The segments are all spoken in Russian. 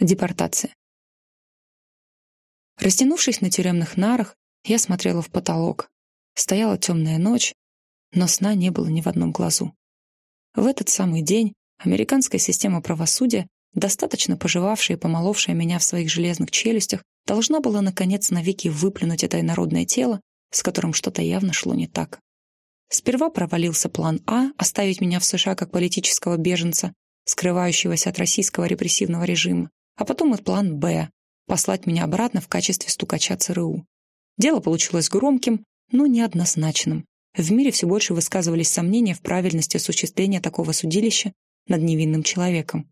Депортация. Растянувшись на тюремных нарах, я смотрела в потолок. Стояла темная ночь, но сна не было ни в одном глазу. В этот самый день американская система правосудия, достаточно пожевавшая и помоловшая меня в своих железных челюстях, должна была, наконец, навеки выплюнуть это инородное тело, с которым что-то явно шло не так. Сперва провалился план А оставить меня в США как политического беженца, скрывающегося от российского репрессивного режима, а потом и план «Б» — послать меня обратно в качестве стукача ЦРУ. Дело получилось громким, но неоднозначным. В мире все больше высказывались сомнения в правильности осуществления такого судилища над невинным человеком.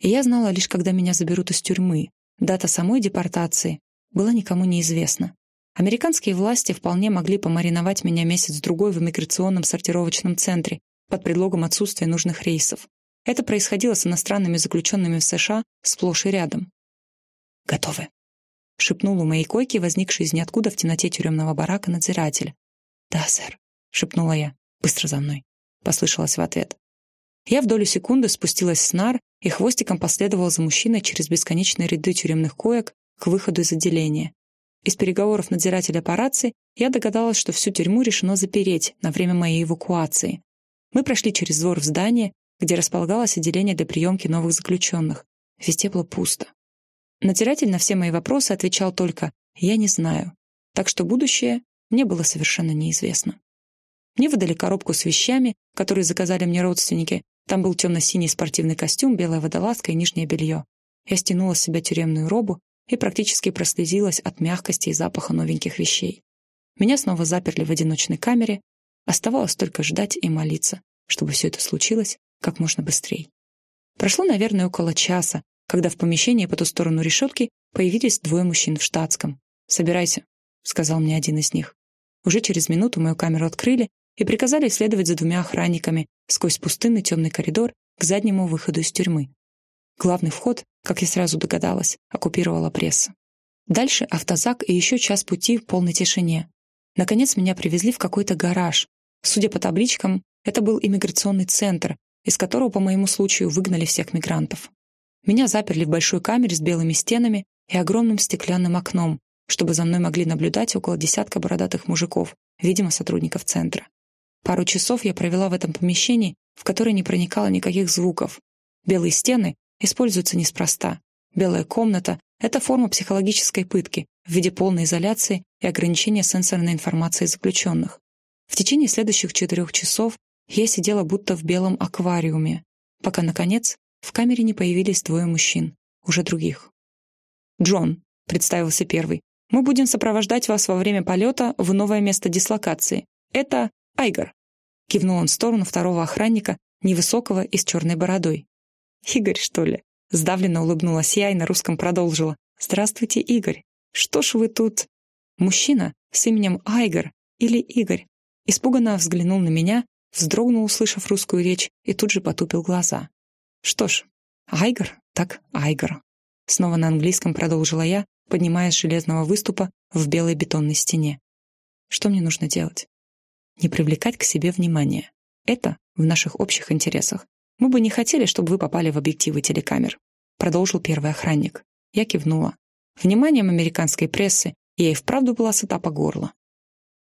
Я знала лишь, когда меня заберут из тюрьмы. Дата самой депортации была никому неизвестна. Американские власти вполне могли помариновать меня месяц-другой в иммиграционном сортировочном центре под предлогом отсутствия нужных рейсов. Это происходило с иностранными заключенными в США сплошь и рядом. «Готовы», — шепнул у моей койки, возникший из ниоткуда в темноте тюремного барака надзиратель. «Да, сэр», — шепнула я. «Быстро за мной», — послышалось в ответ. Я в долю секунды спустилась с нар и хвостиком последовала за мужчиной через бесконечные ряды тюремных коек к выходу из отделения. Из переговоров надзирателя по рации я догадалась, что всю тюрьму решено запереть на время моей эвакуации. Мы прошли через двор в здание, где располагалось отделение для приемки новых заключенных. Везде было пусто. Надзиратель на все мои вопросы отвечал только «я не знаю», так что будущее мне было совершенно неизвестно. Мне выдали коробку с вещами, которые заказали мне родственники. Там был темно-синий спортивный костюм, белая водолазка и нижнее белье. Я стянула с себя тюремную робу и практически прослезилась от мягкости и запаха новеньких вещей. Меня снова заперли в одиночной камере. Оставалось только ждать и молиться, чтобы все это случилось как можно быстрее. Прошло, наверное, около часа, когда в помещении по ту сторону решетки появились двое мужчин в штатском. «Собирайся», — сказал мне один из них. Уже через минуту мою камеру открыли и приказали следовать за двумя охранниками сквозь пустынный темный коридор к заднему выходу из тюрьмы. Главный вход, как я сразу догадалась, оккупировала пресса. Дальше автозак и еще час пути в полной тишине. Наконец меня привезли в какой-то гараж. Судя по табличкам, это был иммиграционный центр, из которого по моему случаю выгнали всех мигрантов. Меня заперли в большой камере с белыми стенами и огромным стеклянным окном, чтобы за мной могли наблюдать около десятка бородатых мужиков, видимо, сотрудников центра. Пару часов я провела в этом помещении, в которое не проникало никаких звуков. Белые стены используются неспроста. Белая комната — это форма психологической пытки в виде полной изоляции и ограничения сенсорной информации заключенных. В течение следующих четырех часов я сидела будто в белом аквариуме, пока, наконец, в камере не появились двое мужчин, уже других. «Джон», — представился первый, — «мы будем сопровождать вас во время полета в новое место дислокации. Это Айгор», — кивнул он в сторону второго охранника, невысокого и с черной бородой. «Игорь, что ли?» — сдавленно улыбнулась я и на русском продолжила. «Здравствуйте, Игорь. Что ж вы тут...» Мужчина с именем Айгор или Игорь испуганно взглянул на меня, вздрогнул, услышав русскую речь, и тут же потупил глаза. «Что ж, Айгор, так Айгор». Снова на английском продолжила я, поднимаясь с железного выступа в белой бетонной стене. Что мне нужно делать? Не привлекать к себе внимания. Это в наших общих интересах. Мы бы не хотели, чтобы вы попали в объективы телекамер. Продолжил первый охранник. Я кивнула. Вниманием американской прессы я и вправду была сыта по горло.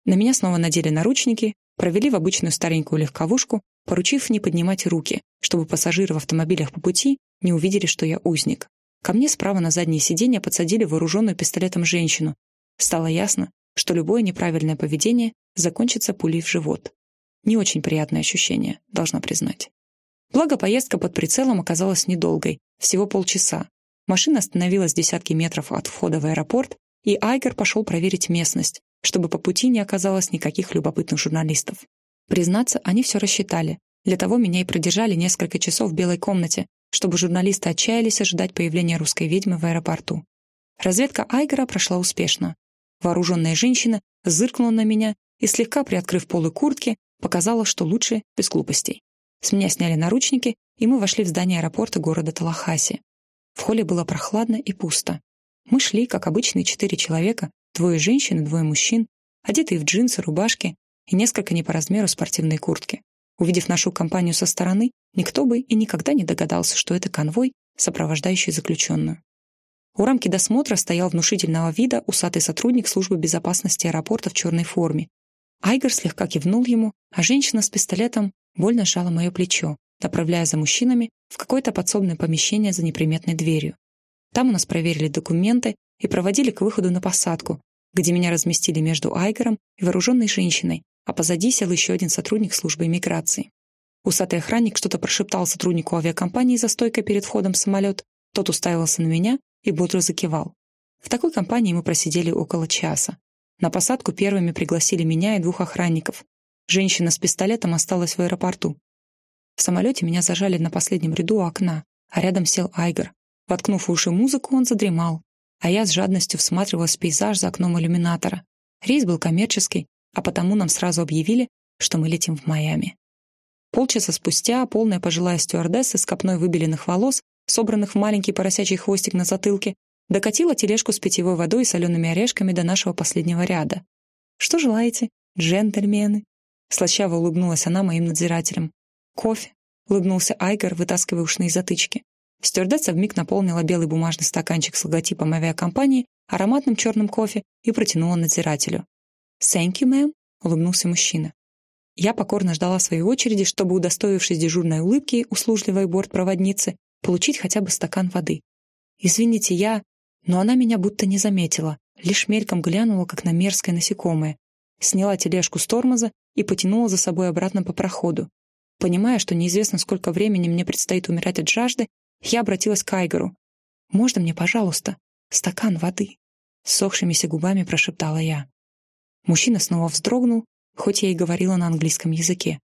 На меня снова надели наручники, провели в обычную старенькую легковушку, поручив не поднимать руки, чтобы пассажиры в автомобилях по пути не увидели, что я узник. Ко мне справа на заднее сиденье подсадили вооруженную пистолетом женщину. Стало ясно, что любое неправильное поведение закончится пулей в живот. Не очень приятное ощущение, должна признать. Благо, поездка под прицелом оказалась недолгой, всего полчаса. Машина остановилась десятки метров от входа в аэропорт, и Айгер пошел проверить местность, чтобы по пути не оказалось никаких любопытных журналистов. Признаться, они все рассчитали. Для того меня и продержали несколько часов в белой комнате, чтобы журналисты отчаялись ожидать появления русской ведьмы в аэропорту. Разведка Айгера прошла успешно. Вооруженная женщина зыркнула на меня и, слегка приоткрыв полы куртки, показала, что лучше без глупостей. С меня сняли наручники, и мы вошли в здание аэропорта города Талахаси. В холле было прохладно и пусто. Мы шли, как обычные четыре человека, двое женщин и двое мужчин, одетые в джинсы, рубашки и несколько не по размеру спортивные куртки. Увидев нашу компанию со стороны, никто бы и никогда не догадался, что это конвой сопровождающий заключенную. У рамки досмотра стоял внушительного вида усатый сотрудник службы безопасности аэропорта в черной форме. Айгер слегка кивнул ему, а женщина с пистолетом больно сжала мое плечо, направляя за мужчинами в какое-то подсобное помещение за неприметной дверью. Там у нас проверили документы и проводили к выходу на посадку, где меня разместили между Айгером и вооруженной женщиной, а позади сел еще один сотрудник службы иммиграции. Усатый охранник что-то прошептал сотруднику авиакомпании за стойкой перед входом в самолет, тот уставился на меня и бодро закивал. В такой компании мы просидели около часа. На посадку первыми пригласили меня и двух охранников. Женщина с пистолетом осталась в аэропорту. В самолете меня зажали на последнем ряду у окна, а рядом сел Айгер. Воткнув уши музыку, он задремал, а я с жадностью всматривалась в пейзаж за окном иллюминатора. Рейс был коммерческий, а потому нам сразу объявили, что мы летим в Майами. Полчаса спустя полная пожилая стюардесса с копной выбеленных волос, собранных в маленький поросячий хвостик на затылке, докатила тележку с питьевой водой и солеными орешками до нашего последнего ряда. «Что желаете, джентльмены?» Слащаво улыбнулась она моим надзирателям. «Кофе», — улыбнулся Айгер, вытаскивая ушные затычки. Стюардесса вмиг наполнила белый бумажный стаканчик с логотипом авиакомпании ароматным черным кофе и протянула надзирателю. «Thank you, ma'am», — улыбнулся мужчина. Я покорно ждала своей очереди, чтобы, удостоившись дежурной улыбки услужливой бортпроводницы, получить хотя бы стакан воды. «Извините, я...» Но она меня будто не заметила, лишь мельком глянула, как на мерзкое насекомое. Сняла тележку с тормоза и потянула за собой обратно по проходу. Понимая, что неизвестно, сколько времени мне предстоит умирать от жажды, я обратилась к Айгору. «Можно мне, пожалуйста, стакан воды?» Сохшимися губами прошептала я. Мужчина снова вздрогнул, хоть я и говорила на английском языке.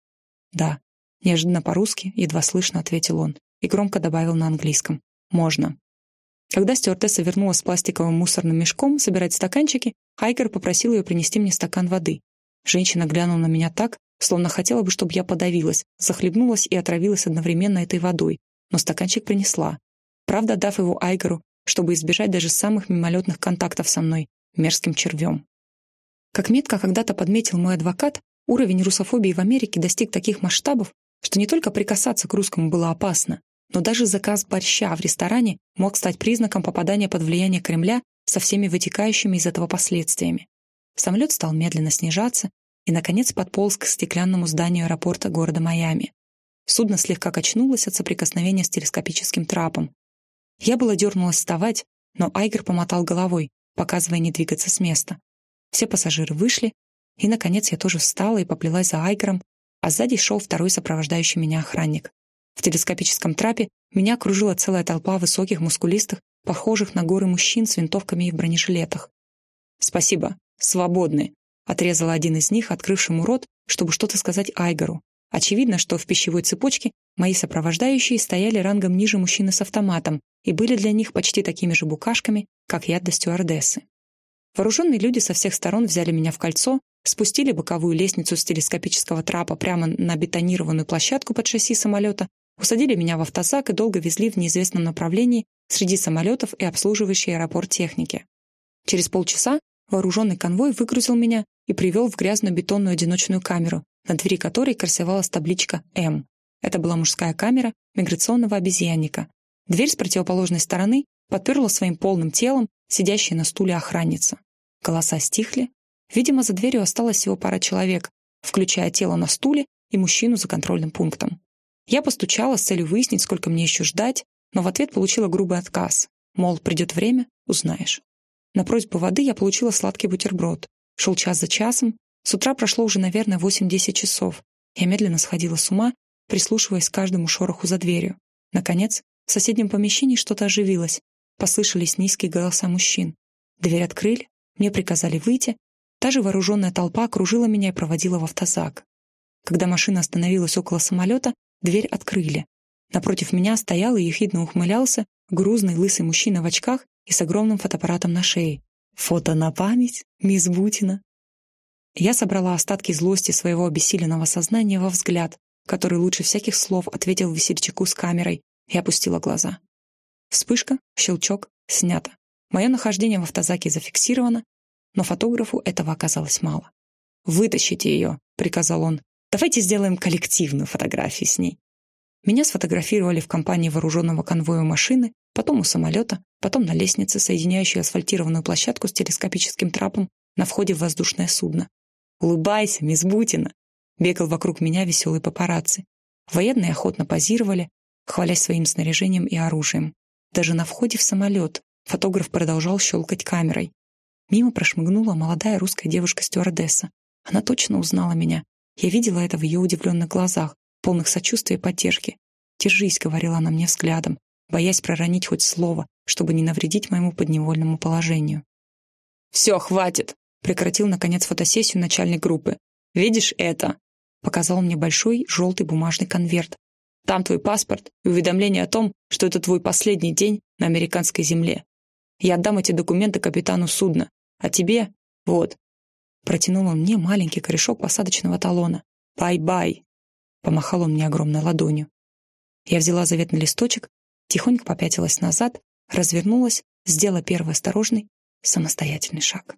«Да», — неожиданно по-русски, едва слышно ответил он, и громко добавил на английском. «Можно». Когда стюардесса вернулась с пластиковым мусорным мешком собирать стаканчики, Хайгер попросил ее принести мне стакан воды. Женщина глянула на меня так, словно хотела бы, чтобы я подавилась, захлебнулась и отравилась одновременно этой водой, но стаканчик принесла. Правда, дав его Айгеру, чтобы избежать даже самых мимолетных контактов со мной, мерзким червем. Как метко когда-то подметил мой адвокат, уровень русофобии в Америке достиг таких масштабов, что не только прикасаться к русскому было опасно, но даже заказ борща в ресторане мог стать признаком попадания под влияние Кремля со всеми вытекающими из этого последствиями. Самолет стал медленно снижаться и, наконец, подполз к стеклянному зданию аэропорта города Майами. Судно слегка качнулось от соприкосновения с телескопическим трапом. Я было дернулась вставать, но Айгер помотал головой, показывая не двигаться с места. Все пассажиры вышли, и, наконец, я тоже встала и поплелась за Айгером, а сзади шел второй сопровождающий меня охранник. В телескопическом трапе меня окружила целая толпа высоких, мускулистых, похожих на горы мужчин с винтовками и в бронежилетах. «Спасибо, свободны», — отрезал один из них, открывшему рот, чтобы что-то сказать Айгору. Очевидно, что в пищевой цепочке мои сопровождающие стояли рангом ниже мужчины с автоматом и были для них почти такими же букашками, как я для стюардессы. Вооруженные люди со всех сторон взяли меня в кольцо, спустили боковую лестницу с телескопического трапа прямо на бетонированную площадку под шасси самолета, усадили меня в автозак и долго везли в неизвестном направлении среди самолетов и обслуживающей аэропорт техники. Через полчаса вооруженный конвой выгрузил меня и привел в грязную бетонную одиночную камеру, на двери которой красовалась табличка «М». Это была мужская камера миграционного обезьянника. Дверь с противоположной стороны подперла своим полным телом сидящая на стуле охранница. Голоса стихли. Видимо, за дверью осталось всего пара человек, включая тело на стуле и мужчину за контрольным пунктом. Я постучала с целью выяснить, сколько мне еще ждать, но в ответ получила грубый отказ. Мол, придет время, узнаешь. На просьбу воды я получила сладкий бутерброд. Шел час за часом. С утра прошло уже, наверное, 8-10 часов. Я медленно сходила с ума, прислушиваясь к каждому шороху за дверью. Наконец, в соседнем помещении что-то оживилось. Послышались низкие голоса мужчин. Дверь открыли, мне приказали выйти. Та же вооруженная толпа окружила меня и проводила в автозак. Когда машина остановилась около самолета, дверь открыли. Напротив меня стоял и ехидно ухмылялся грузный лысый мужчина в очках и с огромным фотоаппаратом на шее. «Фото на память, мисс Бутина». Я собрала остатки злости своего обессиленного сознания во взгляд, который лучше всяких слов ответил весельчаку с камерой, и опустила глаза. Вспышка, щелчок, снято. Мое нахождение в автозаке зафиксировано, но фотографу этого оказалось мало. «Вытащите ее», — приказал он. «Давайте сделаем коллективную фотографию с ней». Меня сфотографировали в компании вооруженного конвоя машины, потом у самолета, потом на лестнице, соединяющей асфальтированную площадку с телескопическим трапом на входе в воздушное судно. «Улыбайся, мисс Бутина!» Бегал вокруг меня веселый папарацци. Военные охотно позировали, хвалясь своим снаряжением и оружием. Даже на входе в самолет фотограф продолжал щелкать камерой. Мимо прошмыгнула молодая русская девушка-стюардесса. Она точно узнала меня. Я видела это в ее удивленных глазах, полных сочувствия и поддержки. «Держись», — говорила она мне взглядом, боясь проронить хоть слово, чтобы не навредить моему подневольному положению. «Все, хватит!» — прекратил, наконец, фотосессию начальник группы. «Видишь это?» — показал мне большой желтый бумажный конверт. «Там твой паспорт и уведомление о том, что это твой последний день на американской земле. Я отдам эти документы капитану судна, а тебе — вот». Протянул он мне маленький корешок посадочного талона. «Bye-bye!» Помахал он мне огромной ладонью. Я взяла заветный листочек, тихонько попятилась назад, развернулась, сделала первый осторожный, самостоятельный шаг.